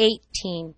18